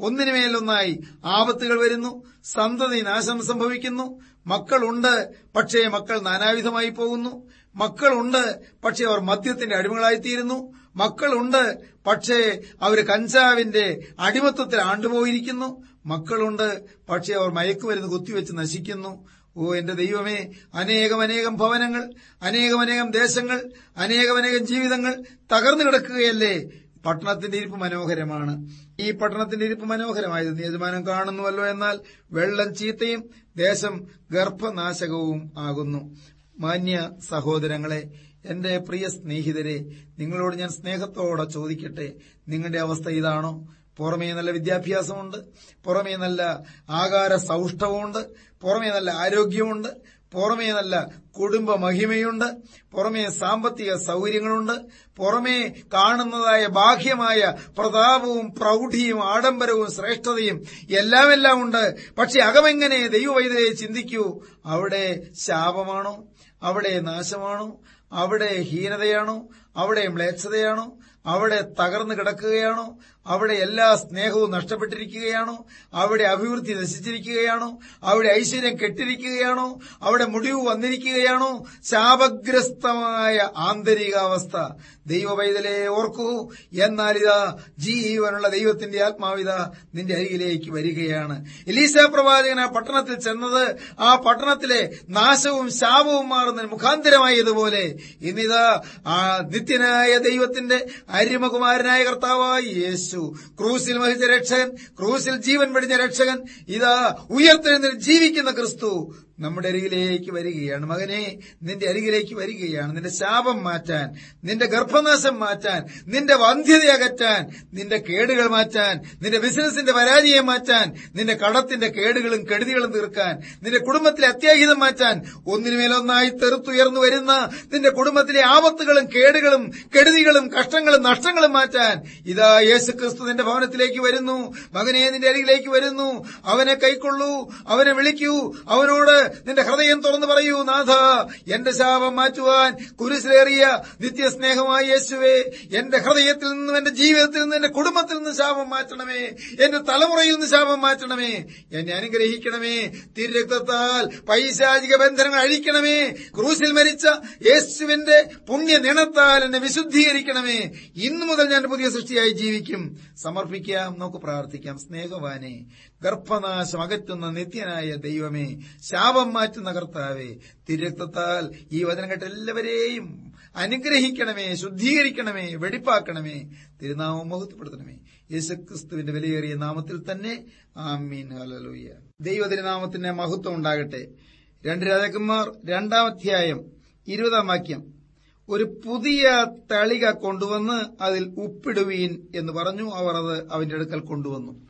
ഒന്നിനുമേലൊന്നായി ആപത്തുകൾ വരുന്നു സന്തതി നാശം സംഭവിക്കുന്നു മക്കളുണ്ട് പക്ഷേ മക്കൾ നാനാവിധമായി പോകുന്നു. മക്കളുണ്ട് പക്ഷേ അവർ മദ്യത്തിന്റെ അടിമകളായിത്തീരുന്നു. മക്കളുണ്ട് പക്ഷേ അവർ കഞ്ചാവിന്റെ അടിമത്വത്തിൽ ആണ്ടുപോയിരിക്കുന്നു. മക്കളുണ്ട് പക്ഷേ അവർ മയക്കുമരുന്ന് കുത്തിവെച്ച് നശിക്കുന്നു. ഓ എന്റെ ദൈവമേ അനേകമനേകം ഭവനങ്ങൾ അനേകമനേകം ദേശങ്ങൾ അനേകമനേകം ജീവിതങ്ങൾ തകർന്നു കിടക്കുകയല്ലേ? പട്ടണത്തിന്റെ ഇരിപ്പ് മനോഹരമാണ്. ഈ പട്ടണത്തിന്റെ ഇരിപ്പ് മനോഹരമായത് യജമാനം കാണുന്നുവല്ലോ എന്നാൽ വെള്ളം ചീത്തയും ദേശം ഗർഭനാശകവും ആകുന്നു. മാന്യ സഹോദരങ്ങളെ എന്റെ പ്രിയ സ്നേഹിതരെ നിങ്ങളോട് ഞാൻ സ്നേഹത്തോടെ ചോദിക്കട്ടെ. നിങ്ങളുടെ അവസ്ഥ ഇതാണോ? പുറമേ നല്ല വിദ്യാഭ്യാസമുണ്ട് പുറമേ നല്ല ആകാര സൗഷ്ഠവമുണ്ട് പുറമേ നല്ല ആരോഗ്യമുണ്ട് പുറമേ നല്ല കുടുംബ മഹിമയുണ്ട് പുറമേ സാമ്പത്തിക സൗകര്യങ്ങളുണ്ട് പുറമേ കാണുന്നതായ ബാഹ്യമായ പ്രതാപവും പ്രൗഢിയും ആഡംബരവും ശ്രേഷ്ഠതയും എല്ലാം എല്ലാം ഉണ്ട്. പക്ഷെ അകമെങ്ങനെ ദൈവവൈദ്യരെ ചിന്തിക്കൂ? അവിടെ ശാപമാണോ? അവിടെ നാശമാണോ? അവിടെ ഹീനതയാണോ? അവിടെ മ്ലേച്ഛതയാണോ? അവിടെ തകർന്നു കിടക്കുകയാണോ? അവിടെ എല്ലാ സ്നേഹവും നഷ്ടപ്പെട്ടിരിക്കുകയാണോ? അവിടെ അഭിവൃദ്ധി നശിച്ചിരിക്കുകയാണോ? അവിടെ ഐശ്വര്യം കെട്ടിരിക്കുകയാണോ? അവിടെ മുടിവ് വന്നിരിക്കുകയാണോ? ശാപഗ്രസ്തമായ ആന്തരികാവസ്ഥ ദൈവവൈതലെ ഓർക്കൂ. എന്നാൽ ഇതാ ജീവനുള്ള ദൈവത്തിന്റെ ആത്മാവിത നിന്റെ അരികിലേക്ക് വരികയാണ്. എലീസ പ്രവാചകൻ ആ പട്ടണത്തിൽ ചെന്നത് ആ പട്ടണത്തിലെ നാശവും ശാപവും മാറുന്ന മുഖാന്തരമായതുപോലെ ഇന്നിതാ ആ നിത്യനായ ദൈവത്തിന്റെ അരിമകുമാരനായ കർത്താവായി യേശു ക്രൂസിൽ വഹിച്ച രക്ഷകൻ ക്രൂസിൽ ജീവൻ വെടിഞ്ഞ രക്ഷകൻ ഇതാ ഉയർത്തെഴുന്നേൽ ജീവിക്കുന്ന ക്രിസ്തു. നമ്മുടെ അരികിലേക്ക് വരികയാണ്. മകനെ നിന്റെ അരികിലേക്ക് വരികയാണ്. നിന്റെ ശാപം മാറ്റാൻ നിന്റെ ഗർഭനാശം മാറ്റാൻ നിന്റെ വന്ധ്യത അകറ്റാൻ നിന്റെ കേടുകൾ മാറ്റാൻ നിന്റെ ബിസിനസിന്റെ പരാജയം മാറ്റാൻ നിന്റെ കടത്തിന്റെ കേടുകളും കെടുതികളും തീർക്കാൻ നിന്റെ കുടുംബത്തിലെ അത്യാഹിതം മാറ്റാൻ ഒന്നിനുമേലൊന്നായി തെറുത്തുയർന്നു വരുന്ന നിന്റെ കുടുംബത്തിലെ ആപത്തുകളും കേടുകളും കെടുതികളും കഷ്ടങ്ങളും നഷ്ടങ്ങളും മാറ്റാൻ ഇതാ യേശു ക്രിസ്തു നിന്റെ ഭവനത്തിലേക്ക് വരുന്നു. മകനെ നിന്റെ അരികിലേക്ക് വരുന്നു. അവനെ കൈക്കൊള്ളൂ. അവനെ വിളിക്കൂ. അവനോട് നിന്റെ ഹൃദയം തുറന്നു പറയൂ നാഥ. എന്റെ ശാപം മാറ്റുവാൻ കുരിശിലേറിയ നിത്യസ്നേഹമായ യേശുവേ എന്റെ ഹൃദയത്തിൽ നിന്നും എന്റെ ജീവിതത്തിൽ നിന്നും എന്റെ കുടുംബത്തിൽ നിന്ന് ശാപം മാറ്റണമേ. എന്റെ തലമുറയിൽ നിന്ന് ശാപം മാറ്റണമേ. എന്നെ അനുഗ്രഹിക്കണമേ. തിരുരക്തത്താൽ പൈശാചിക ബന്ധനങ്ങൾ അഴിക്കണമേ. ക്രൂശിൽ മരിച്ച യേശുവിന്റെ പുണ്യ നിണത്താൽ എന്നെ വിശുദ്ധീകരിക്കണമേ. ഇന്നു മുതൽ ഞാൻ പുതിയ സൃഷ്ടിയായി ജീവിക്കും. സമർപ്പിക്കാം നമുക്ക് പ്രാർത്ഥിക്കാം. സ്നേഹവാനെ ഗർഭനാശം അകറ്റുന്ന നിത്യനായ ദൈവമേ ശാപം മാറ്റുന്ന കർത്താവേ തിരക്തത്താൽ ഈ വചനം കേട്ട എല്ലാവരെയും അനുഗ്രഹിക്കണമേ ശുദ്ധീകരിക്കണമേ വെടിപ്പാക്കണമേ തിരുനാമം മഹത്വപ്പെടുത്തണമേ. യേശുക്രിസ്തുവിന്റെ വിലയേറിയ നാമത്തിൽ തന്നെ ആമീൻ. ഹലലൂയ ദൈവ തിരുനാമത്തിന്റെ മഹത്വം ഉണ്ടാകട്ടെ. രണ്ട് രാജാക്കന്മാർ രണ്ടാം അധ്യായം ഇരുപതാം വാക്യം. ഒരു പുതിയ തളിക കൊണ്ടുവന്ന് അതിൽ ഉപ്പിടുവീൻ എന്ന് പറഞ്ഞു. അവർ അത് അവന്റെ അടുക്കൽ കൊണ്ടുവന്നു.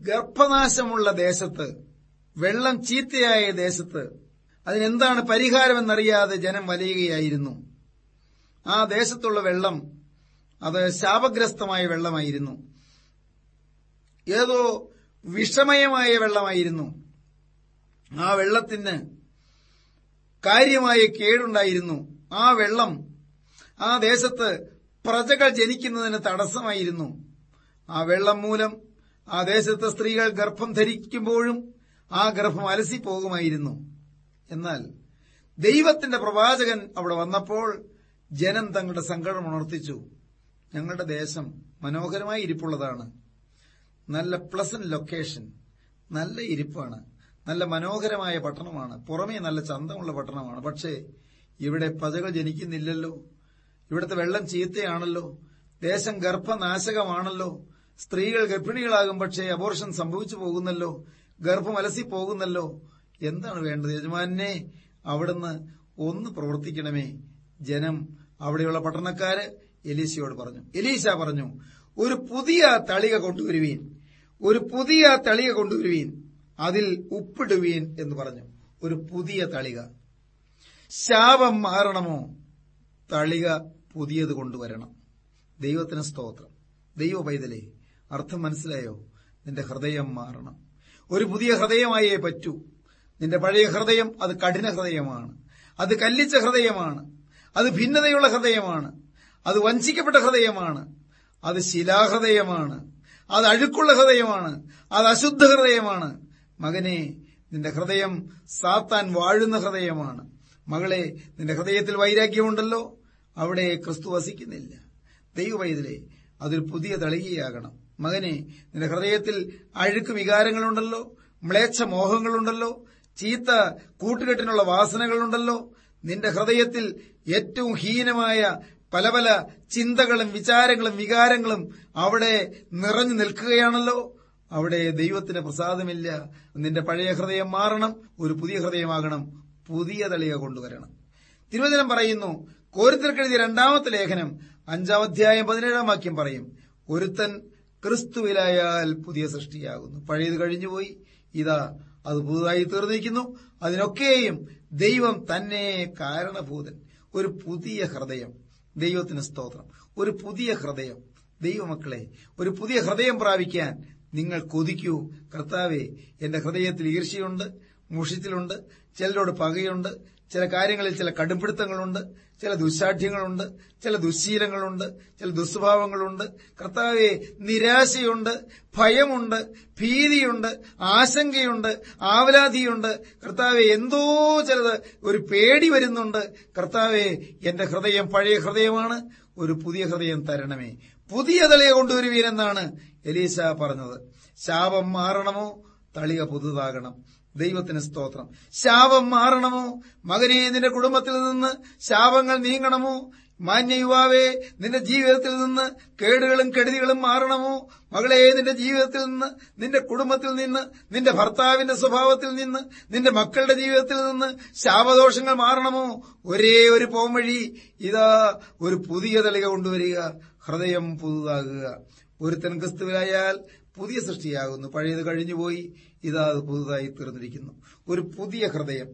ഗർഭനാശമുള്ള ദേശത്ത് വെള്ളം ചീത്തയായ ദേശത്ത് അതിനെന്താണ് പരിഹാരമെന്നറിയാതെ ജനം വലയുകയായിരുന്നു. ആ ദേശത്തുള്ള വെള്ളം അത് ശാപഗ്രസ്തമായ വെള്ളമായിരുന്നു. ഏതോ വിഷമയമായ വെള്ളമായിരുന്നു. ആ വെള്ളത്തിന് കാര്യമായ കേടുണ്ടായിരുന്നു. ആ വെള്ളം ആ ദേശത്ത് പ്രജകൾ ജനിക്കുന്നതിന് തടസ്സമായിരുന്നു. ആ വെള്ളം മൂലം ആ ദേശത്തെ സ്ത്രീകൾ ഗർഭം ധരിക്കുമ്പോഴും ആ ഗർഭം അലസി പോകുമായിരുന്നു. എന്നാൽ ദൈവത്തിന്റെ പ്രവാചകൻ അവിടെ വന്നപ്പോൾ ജനം തങ്ങളുടെ സങ്കടം ഉണർത്തിച്ചു. ഞങ്ങളുടെ ദേശം മനോഹരമായി ഇരിപ്പുള്ളതാണ്. നല്ല പ്ലസന്റ് ലൊക്കേഷൻ നല്ല ഇരിപ്പാണ്. നല്ല മനോഹരമായ പട്ടണമാണ്. പുറമേ നല്ല ചന്തമുള്ള പട്ടണമാണ്. പക്ഷേ ഇവിടെ പതകൾ ജനിക്കുന്നില്ലല്ലോ. ഇവിടുത്തെ വെള്ളം ചീത്തയാണല്ലോ. ദേശം ഗർഭനാശകമാണല്ലോ. സ്ത്രീകൾ ഗർഭിണികളാകും പക്ഷേ അബോർഷൻ സംഭവിച്ചു പോകുന്നല്ലോ. ഗർഭം അലസി പോകുന്നല്ലോ. എന്താണ് വേണ്ടത്? യജമാനെ അവിടുന്ന് ഒന്ന് പ്രവർത്തിക്കണമേ. ജനം അവിടെയുള്ള പട്ടണക്കാര് എലീശയോട് പറഞ്ഞു. എലീശ പറഞ്ഞു ഒരു പുതിയ തളിക കൊണ്ടുവരുവീൻ. ഒരു പുതിയ തളിക കൊണ്ടുവരുവീൻ. അതിൽ ഉപ്പിടുവീൻ എന്ന് പറഞ്ഞു. ഒരു പുതിയ തളിക. ശാപം മാറണമോ? തളിക പുതിയത് കൊണ്ടുവരണം. ദൈവത്തിന് സ്തോത്രം. ദൈവ പൈതലേ അർത്ഥം മനസ്സിലായോ? നിന്റെ ഹൃദയം മാറണം. ഒരു പുതിയ ഹൃദയമായേ പറ്റൂ. നിന്റെ പഴയ ഹൃദയം അത് കഠിന ഹൃദയമാണ്. അത് കല്ലിച്ച ഹൃദയമാണ്. അത് ഭിന്നതയുള്ള ഹൃദയമാണ്. അത് വഞ്ചിക്കപ്പെട്ട ഹൃദയമാണ്. അത് ശിലാഹൃദയമാണ്. അത് അഴുക്കുള്ള ഹൃദയമാണ്. അത് അശുദ്ധ ഹൃദയമാണ്. മകനെ നിന്റെ ഹൃദയം സാത്താൻ വാഴുന്ന ഹൃദയമാണ്. മകളെ നിന്റെ ഹൃദയത്തിൽ വൈരാഗ്യമുണ്ടല്ലോ. അവിടെ ക്രിസ്തു വസിക്കുന്നില്ല. ദൈവവൈതലേ അതൊരു പുതിയ തളികയാകണം മകനെ നിന്റെ ഹൃദയത്തിൽ അഴുക്ക് വികാരങ്ങളുണ്ടല്ലോ മ്ലേച്ഛ മോഹങ്ങളുണ്ടല്ലോ ചീത്ത കൂട്ടുകെട്ടിനുള്ള വാസനകളുണ്ടല്ലോ. നിന്റെ ഹൃദയത്തിൽ ഏറ്റവും ഹീനമായ പല പല ചിന്തകളും വിചാരങ്ങളും വികാരങ്ങളും അവിടെ നിറഞ്ഞു നിൽക്കുകയാണല്ലോ. അവിടെ ദൈവത്തിന് പ്രസാദമില്ല. നിന്റെ പഴയ ഹൃദയം മാറണം ഒരു പുതിയ ഹൃദയമാകണം പുതിയ തളിക കൊണ്ടുവരണം. തിരുവചനം പറയുന്നു കോരിത്തർക്കെഴുതിയ രണ്ടാമത്തെ ലേഖനം അഞ്ചാം അധ്യായം പതിനേഴാം വാക്യം പറയും ഒരുത്തൻ ക്രിസ്തുവിലായാൽ പുതിയ സൃഷ്ടിയാകുന്നു. പഴയത് കഴിഞ്ഞുപോയി ഇതാ അത് പുതുതായി തീർന്നിരിക്കുന്നു. അതിനൊക്കെയും ദൈവം തന്നെ കാരണഭൂതൻ. ഒരു പുതിയ ഹൃദയം ദൈവത്തിന് സ്തോത്രം. ഒരു പുതിയ ഹൃദയം ദൈവമക്കളെ ഒരു പുതിയ ഹൃദയം പ്രാപിക്കാൻ നിങ്ങൾ കൊതിക്കൂ. കർത്താവെ എന്റെ ഹൃദയത്തിൽ ഈർഷ്യയുണ്ട് മുഷിച്ചിലുണ്ട് ചിലരോട് പകയുണ്ട് ചില കാര്യങ്ങളിൽ ചില കടുംപിടുത്തങ്ങളുണ്ട് ചില ദുശാഠ്യങ്ങളുണ്ട് ചില ദുശ്ശീലങ്ങളുണ്ട് ചില ദുസ്വഭാവങ്ങളുണ്ട്. കർത്താവെ നിരാശയുണ്ട് ഭയമുണ്ട് ഭീതിയുണ്ട് ആശങ്കയുണ്ട് ആവലാതിയുണ്ട്. കർത്താവെ എന്തോ ചിലത് ഒരു പേടി വരുന്നുണ്ട്. കർത്താവെ എന്റെ ഹൃദയം പഴയ ഹൃദയമാണ് ഒരു പുതിയ ഹൃദയം തരണമേ. പുതിയ തലയെ കൊണ്ടുവരുവീനെന്നാണ് എലീസ പറഞ്ഞത്. ശാപം മാറണമോ? തളിക പുതുതാകണം. ദൈവത്തിന് സ്തോത്രം. ശാപം മാറണമോ? മകനെ നിന്റെ കുടുംബത്തിൽ നിന്ന് ശാപങ്ങൾ നീങ്ങണമോ? മാന്യ യുവാവേ നിന്റെ ജീവിതത്തിൽ നിന്ന് കേടുകളും കെടുതികളും മാറണമോ? മകളെ നിന്റെ ജീവിതത്തിൽ നിന്ന് നിന്റെ കുടുംബത്തിൽ നിന്ന് നിന്റെ ഭർത്താവിന്റെ സ്വഭാവത്തിൽ നിന്ന് നിന്റെ മക്കളുടെ ജീവിതത്തിൽ നിന്ന് ശാപദോഷങ്ങൾ മാറണമോ? ഒരേ ഒരു പോംവഴി. ഇതാ ഒരു പുതിയ തളിക കൊണ്ടുവരിക. ഹൃദയം പുതുതാകുക. ഒരുത്തൻ ക്രിസ്തുവിലായാൽ പുതിയ സൃഷ്ടിയാകുന്നു. പഴയത് കഴിഞ്ഞുപോയി. ഇതാ പുതുതായി തീർന്നിരിക്കുന്നു. ഒരു പുതിയ ഹൃദയം.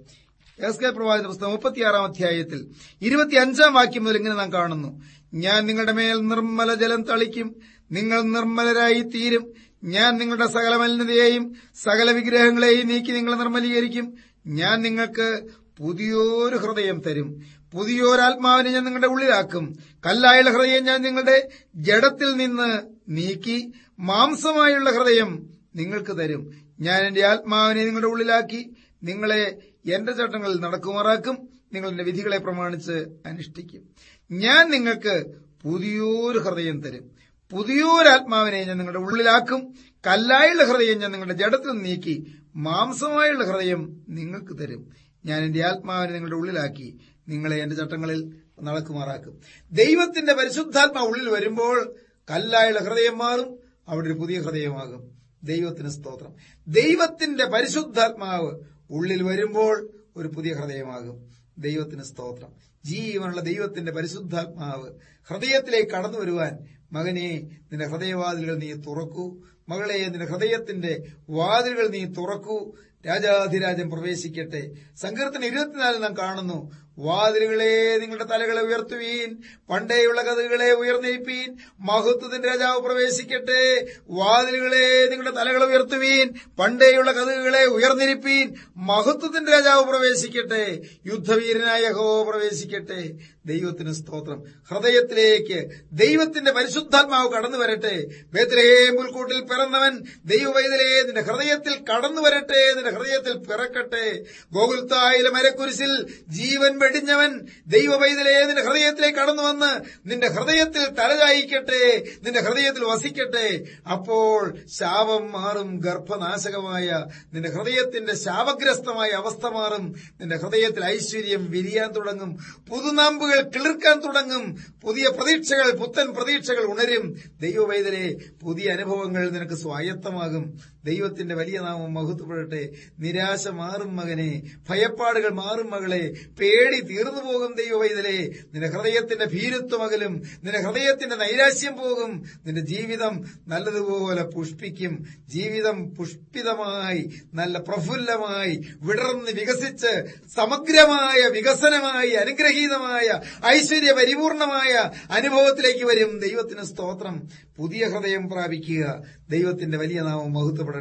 എസ് കെ പ്രവാചക പുസ്തകം മുപ്പത്തിയാറാം അധ്യായത്തിൽ ഇരുപത്തിയഞ്ചാം വാക്യം മുതൽ ഇങ്ങനെ നാം കാണുന്നു. ഞാൻ നിങ്ങളുടെ മേൽ നിർമ്മല ജലം തളിക്കും. നിങ്ങൾ നിർമ്മലരായി തീരും. ഞാൻ നിങ്ങളുടെ സകല മലിനതയെയും സകല വിഗ്രഹങ്ങളെയും നീക്കി നിങ്ങളെ നിർമ്മലീകരിക്കും. ഞാൻ നിങ്ങൾക്ക് പുതിയൊരു ഹൃദയം തരും. പുതിയൊരാത്മാവിനെ ഞാൻ നിങ്ങളുടെ ഉള്ളിലാക്കും. കല്ലായുള്ള ഹൃദയം ഞാൻ നിങ്ങളുടെ ജഡത്തിൽ നിന്ന് നീക്കി മാംസമായുള്ള ഹൃദയം നിങ്ങൾക്ക് തരും. ഞാൻ എന്റെ ആത്മാവിനെ നിങ്ങളുടെ ഉള്ളിലാക്കി നിങ്ങളെ എന്റെ ചട്ടങ്ങളിൽ നടക്കുമാറാക്കും. നിങ്ങൾ എന്റെ വിധികളെ പ്രമാണിച്ച് അനുഷ്ഠിക്കും. ഞാൻ നിങ്ങൾക്ക് പുതിയൊരു ഹൃദയം തരും. പുതിയൊരു ആത്മാവിനെ ഞാൻ നിങ്ങളുടെ ഉള്ളിലാക്കും. കല്ലായുള്ള ഹൃദയം ഞാൻ നിങ്ങളുടെ ജഡത്തിൽ നീക്കി. മാംസമായുള്ള ഹൃദയം നിങ്ങൾക്ക് തരും. ഞാൻ എന്റെ ആത്മാവിനെ നിങ്ങളുടെ ഉള്ളിലാക്കി നിങ്ങളെ എന്റെ ചട്ടങ്ങളിൽ നടക്കുമാറാക്കും. ദൈവത്തിന്റെ പരിശുദ്ധാത്മാ ഉള്ളിൽ വരുമ്പോൾ കല്ലായുള്ള ഹൃദയം മാറും. അവിടെ ഒരു പുതിയ ഹൃദയമാകും. ദൈവത്തിന് സ്തോത്രം. ദൈവത്തിന്റെ പരിശുദ്ധാത്മാവ് ഉള്ളിൽ വരുമ്പോൾ ഒരു പുതിയ ഹൃദയമാകും. ദൈവത്തിന് സ്തോത്രം. ജീവനുള്ള ദൈവത്തിന്റെ പരിശുദ്ധാത്മാവ് ഹൃദയത്തിലേക്ക് കടന്നു വരുവാൻ മകനെ നിന്റെ ഹൃദയവാതിലുകൾ നീ തുറക്കൂ. മകളെ നിന്റെ ഹൃദയത്തിന്റെ വാതിലുകൾ നീ തുറക്കൂ. രാജാധിരാജൻ പ്രവേശിക്കട്ടെ. സങ്കീർത്തന ഇരുപത്തിനാലിൽ നാം കാണുന്നു വാതിലുകളെ നിങ്ങളുടെ തലകളെ ഉയർത്തുവീൻ. പണ്ടേയുള്ള കഥകളെ ഉയർന്നിരിപ്പീൻ മഹത്വത്തിന്റെ രാജാവ് പ്രവേശിക്കട്ടെ. വാതിലുകളെ നിങ്ങളുടെ തലകളെ ഉയർത്തുവീൻ. പണ്ടേയുള്ള കഥകളെ ഉയർന്നിരിപ്പീൻ. മഹത്വത്തിന്റെ രാജാവ് പ്രവേശിക്കട്ടെ. യുദ്ധവീരനായ ഹോ പ്രവേശിക്കട്ടെ. ദൈവത്തിന് സ്തോത്രം. ഹൃദയത്തിലേക്ക് ദൈവത്തിന്റെ പരിശുദ്ധാത്മാവ് കടന്നു വരട്ടെ. ബേദ്രഹേം മുൽക്കൂട്ടിൽ പിറന്നവൻ ദൈവവൈതലേ നിന്റെ ഹൃദയത്തിൽ കടന്നു വരട്ടെ. നിന്റെ ഹൃദയത്തിൽ പിറക്കട്ടെ. ഗോകുൽത്തായിലെ മരക്കുരിശിൽ ജീവൻ വെടിഞ്ഞവൻ ദൈവവൈതലേ നിന്റെ ഹൃദയത്തിലേക്ക് കടന്നു വന്ന് നിന്റെ ഹൃദയത്തിൽ തലചായിക്കട്ടെ നിന്റെ ഹൃദയത്തിൽ വസിക്കട്ടെ. അപ്പോൾ ശാപം മാറും ഗർഭനാശകമായ നിന്റെ ഹൃദയത്തിന്റെ ശാപഗ്രസ്തമായ അവസ്ഥ മാറും നിന്റെ ഹൃദയത്തിൽ ഐശ്വര്യം വിരിയാൻ തുടങ്ങും പുതുനാമ്പുകൾ കിളിർക്കാൻ തുടങ്ങും പുതിയ പ്രതീക്ഷകൾ പുത്തൻ പ്രതീക്ഷകൾ ഉണരും. ദൈവവൈതലെ പുതിയ അനുഭവങ്ങൾ നിനക്ക് സ്വായത്തമാകും. ദൈവത്തിന്റെ വലിയ നാമം മഹത്വപ്പെടട്ടെ. നിരാശ മാറും മകനെ. ഭയപ്പാടുകൾ മാറും മകളെ. പേടി തീർന്നു പോകും ദൈവവൈതലെ. നിന്റെ ഹൃദയത്തിന്റെ ഭീരുത്വം അകലും. നിന്റെ ഹൃദയത്തിന്റെ നൈരാശ്യം പോകും. നിന്റെ ജീവിതം നല്ലതുപോലെ പുഷ്പിക്കും. ജീവിതം പുഷ്പിതമായി നല്ല പ്രഫുല്ലമായി വിടർന്ന് വികസിച്ച് സമഗ്രമായ വികസനമായി അനുഗ്രഹീതമായ ഐശ്വര്യ പരിപൂർണമായ അനുഭവത്തിലേക്ക് വരും ദൈവത്തിന് സ്തോത്രം. പുതിയ ഹൃദയം പ്രാപിക്കുക. ദൈവത്തിന്റെ വലിയ നാമം മഹത്വപ്പെടട്ടെ.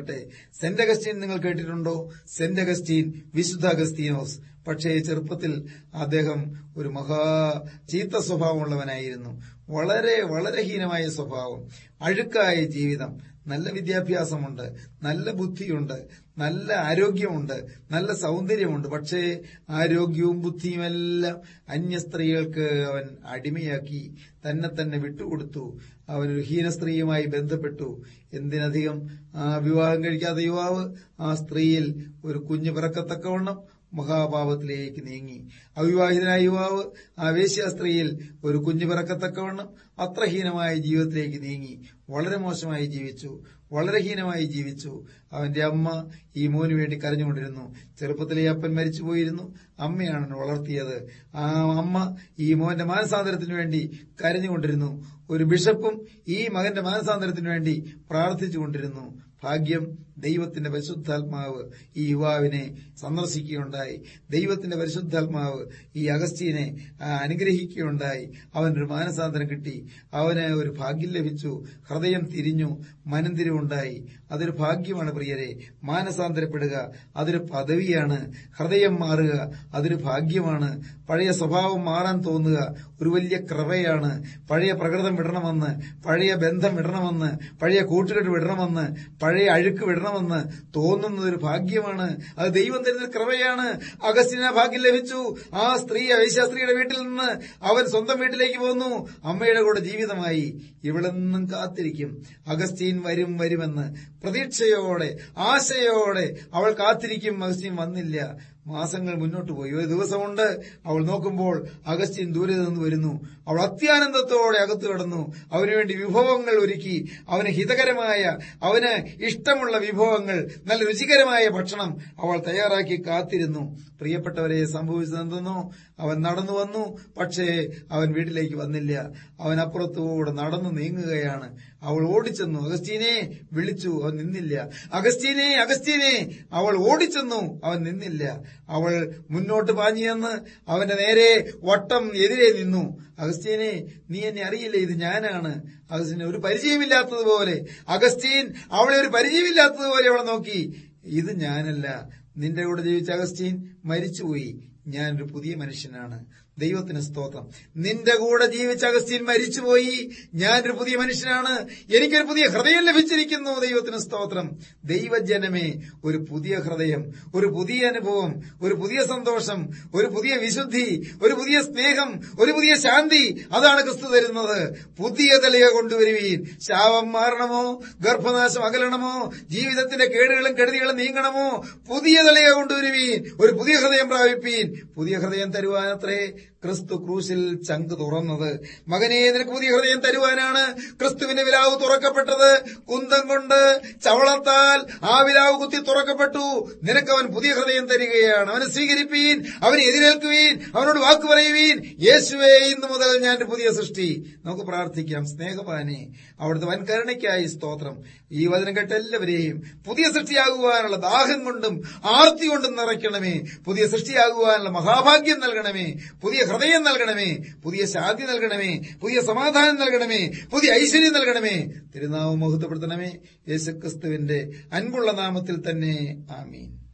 സെന്റ് അഗസ്റ്റീൻ നിങ്ങൾ കേട്ടിട്ടുണ്ടോ? സെന്റ് അഗസ്റ്റീൻ വിശുദ്ധ അഗസ്തീനോസ്. പക്ഷേ ചെറുപ്പത്തിൽ അദ്ദേഹം ഒരു മഹാ ചീത്ത സ്വഭാവമുള്ളവനായിരുന്നു. വളരെ വളരെ ഹീനമായ സ്വഭാവം. അഴുക്കായ ജീവിതം. നല്ല വിദ്യാഭ്യാസമുണ്ട് നല്ല ബുദ്ധിയുണ്ട് നല്ല ആരോഗ്യമുണ്ട് നല്ല സൗന്ദര്യമുണ്ട്. പക്ഷേ ആരോഗ്യവും ബുദ്ധിയുമെല്ലാം അന്യ സ്ത്രീകൾക്ക് അവൻ അടിമയാക്കി തന്നെ തന്നെ വിട്ടുകൊടുത്തു. അവനൊരു ഹീന സ്ത്രീയുമായി ബന്ധപ്പെട്ടു. എന്തിനധികം വിവാഹം കഴിക്കാത്ത യുവാവ് ആ സ്ത്രീയിൽ ഒരു കുഞ്ഞു പിറക്കത്തക്കവണ്ണം മഹാഭാവത്തിലേക്ക് നീങ്ങി. അവിവാഹിതനായ യുവാവ് ആ വേശ്യാസ്ത്രീയിൽ ഒരു കുഞ്ഞു പിറക്കത്തക്കവണ്ണം അത്ര ഹീനമായ ജീവിതത്തിലേക്ക് നീങ്ങി. വളരെ മോശമായി ജീവിച്ചു. വളരെ ഹീനമായി ജീവിച്ചു. അവന്റെ അമ്മ ഈ മോന് വേണ്ടി കരഞ്ഞുകൊണ്ടിരുന്നു. ചെറുപ്പത്തിലെ അപ്പൻ മരിച്ചുപോയിരുന്നു. അമ്മയാണ് വളർത്തിയത്. ആ അമ്മ ഈ മോന്റെ മാനസാന്തരത്തിനു വേണ്ടി കരഞ്ഞുകൊണ്ടിരുന്നു. ഒരു ബിഷപ്പും ഈ മകന്റെ മാനസാന്തരത്തിനു വേണ്ടി പ്രാർത്ഥിച്ചുകൊണ്ടിരുന്നു. ഭാഗ്യം ദൈവത്തിന്റെ പരിശുദ്ധാത്മാവ് ഈ യുവാവിനെ സന്ദർശിക്കുകയുണ്ടായി. ദൈവത്തിന്റെ പരിശുദ്ധാത്മാവ് ഈ അഗസ്റ്റീനെ അനുഗ്രഹിക്കുകയുണ്ടായി. അവനൊരു മാനസാന്തരം കിട്ടി. അവന് ഒരു ഭാഗ്യം ലഭിച്ചു. ഹൃദയം തിരിഞ്ഞു. മനന്തിരിവുണ്ടായി അതൊരു ഭാഗ്യമാണ് പ്രിയരെ. മാനസാന്തരപ്പെടുക അതൊരു പദവിയാണ്. ഹൃദയം മാറുക അതൊരു ഭാഗ്യമാണ്. പഴയ സ്വഭാവം മാറാൻ തോന്നുക ഒരു വലിയ കൃപയാണ്. പഴയ പ്രകൃതം വിടണമെന്ന് പഴയ ബന്ധം വിടണമെന്ന് പഴയ കൂട്ടുകെട്ട് വിടണമെന്ന് പഴയ അഴുക്ക് വിടണമെന്ന് തോന്നുന്നത് ഒരു ഭാഗ്യമാണ്. അത് ദൈവം തരുന്ന കൃപയാണ് അഗസ്റ്റിന് ഭാഗ്യം ലഭിച്ചു. ആ സ്ത്രീ വൈശാസ്ത്രീയുടെ വീട്ടിൽ നിന്ന് അവൻ സ്വന്തം വീട്ടിലേക്ക് പോന്നു. അമ്മയുടെ കൂടെ ജീവിതമായി ഇവളെന്നും കാത്തിരിക്കും. അഗസ്റ്റീൻ വരും വരുമെന്ന് പ്രതീക്ഷയോടെ ആശയോടെ അവൾ കാത്തിരിക്കും. അഗസ്റ്റീൻ വന്നില്ല. മാസങ്ങൾ മുന്നോട്ട് പോയി. ഒരു ദിവസമുണ്ട്. അവൾ നോക്കുമ്പോൾ അഗസ്റ്റിൻ ദൂരെ നിന്ന് വരുന്നു. അവൾ അത്യാനന്ദത്തോടെ അകത്ത് കടന്നു. അവനുവേണ്ടി വിഭവങ്ങൾ ഒരുക്കി. അവന് ഹിതകരമായ അവന് ഇഷ്ടമുള്ള വിഭവങ്ങൾ നല്ല രുചികരമായ ഭക്ഷണം അവൾ തയ്യാറാക്കി കാത്തിരുന്നു. പ്രിയപ്പെട്ടവരെ സംഭവിച്ചതെന്തെന്നോ അവൻ നടന്നു വന്നു. പക്ഷേ അവൻ വീട്ടിലേക്ക് വന്നില്ല. അവൻ അപ്പുറത്തൂടെ നടന്നു നീങ്ങുകയാണ്. അവൾ ഓടിച്ചെന്നു. അഗസ്റ്റീനെ വിളിച്ചു. അവൻ നിന്നില്ല. അഗസ്റ്റീനെ അഗസ്റ്റീനെ അവൾ ഓടിച്ചെന്നു. അവൻ നിന്നില്ല. അവൾ മുന്നോട്ട് പാഞ്ഞിയെന്ന് അവന്റെ നേരെ വട്ടം എതിരെ നിന്നു. അഗസ്റ്റീനെ നീ എന്നെ അറിയില്ല? ഇത് ഞാനാണ്. അഗസ്റ്റീനെ ഒരു പരിചയമില്ലാത്തതുപോലെ അഗസ്റ്റീൻ അവളെ ഒരു പരിചയമില്ലാത്തതുപോലെ അവളെ നോക്കി. ഇത് ഞാനല്ല. നിന്റെ കൂടെ ജീവിച്ച അഗസ്റ്റീൻ മരിച്ചുപോയി. ഞാനൊരു പുതിയ മനുഷ്യനാണ്. ദൈവത്തിന് സ്തോത്രം. നിന്റെ കൂടെ ജീവിച്ച അഗസ്റ്റീൻ മരിച്ചുപോയി. ഞാനൊരു പുതിയ മനുഷ്യനാണ്. എനിക്കൊരു പുതിയ ഹൃദയം ലഭിച്ചിരിക്കുന്നു. ദൈവത്തിന് സ്തോത്രം. ദൈവജനമേ ഒരു പുതിയ ഹൃദയം ഒരു പുതിയ അനുഭവം ഒരു പുതിയ സന്തോഷം ഒരു പുതിയ വിശുദ്ധി ഒരു പുതിയ സ്നേഹം ഒരു പുതിയ ശാന്തി അതാണ് ക്രിസ്തു തരുന്നത്. പുതിയ തെളിയ കൊണ്ടുവരുവീൻ. ശാപം മാറണമോ? ഗർഭനാശം അകലണമോ? ജീവിതത്തിന്റെ കേടുകളും കെടുതികളും നീങ്ങണമോ? പുതിയ തെളിയ കൊണ്ടുവരുവീൻ. ഒരു പുതിയ ഹൃദയം പ്രാപിപ്പീൻ. പുതിയ ഹൃദയം തരുവാനത്രേ. ക്രിസ്തു ക്രൂശിൽ ചങ്ക് തുറന്നത്. മകനെ നിനക്ക് പുതിയ ഹൃദയം തരുവാനാണ് ക്രിസ്തുവിന്റെ വിലാവ് തുറക്കപ്പെട്ടത്. കുന്തം കൊണ്ട് ചവളത്താൽ ആ വിലാവ് കുത്തി തുറക്കപ്പെട്ടു. നിനക്ക് അവൻ പുതിയ ഹൃദയം തരികയാണ്. അവനെ സ്വീകരിപ്പീൻ അവനെ എതിരേൽക്കുവീൻ അവനോട് വാക്ക് പറയുവീൻ. യേശുവേ ഇന്ന് മുതൽ ഞാൻ പുതിയ സൃഷ്ടി. നമുക്ക് പ്രാർത്ഥിക്കാം. സ്നേഹപാനെ അവിടുത്തെ വൻകരുണയ്ക്കായി സ്തോത്രം. ഈ വചനം കേട്ട എല്ലാവരെയും പുതിയ സൃഷ്ടിയാകുവാനുള്ള ദാഹം കൊണ്ടും ആർത്തി കൊണ്ടും നിറയ്ക്കണമേ. പുതിയ സൃഷ്ടിയാകുവാനുള്ള മഹാഭാഗ്യം നൽകണമേ. പുതിയ ഹൃദയം നൽകണമേ പുതിയ ശാന്തി നൽകണമേ പുതിയ സമാധാനം നൽകണമേ പുതിയ ഐശ്വര്യം നൽകണമേ. തിരുനാവ് മഹത്വപ്പെടുത്തണമേ. യേശുക്രിസ്തുവിന്റെ അൻപുള്ള നാമത്തിൽ തന്നെ ആമീൻ.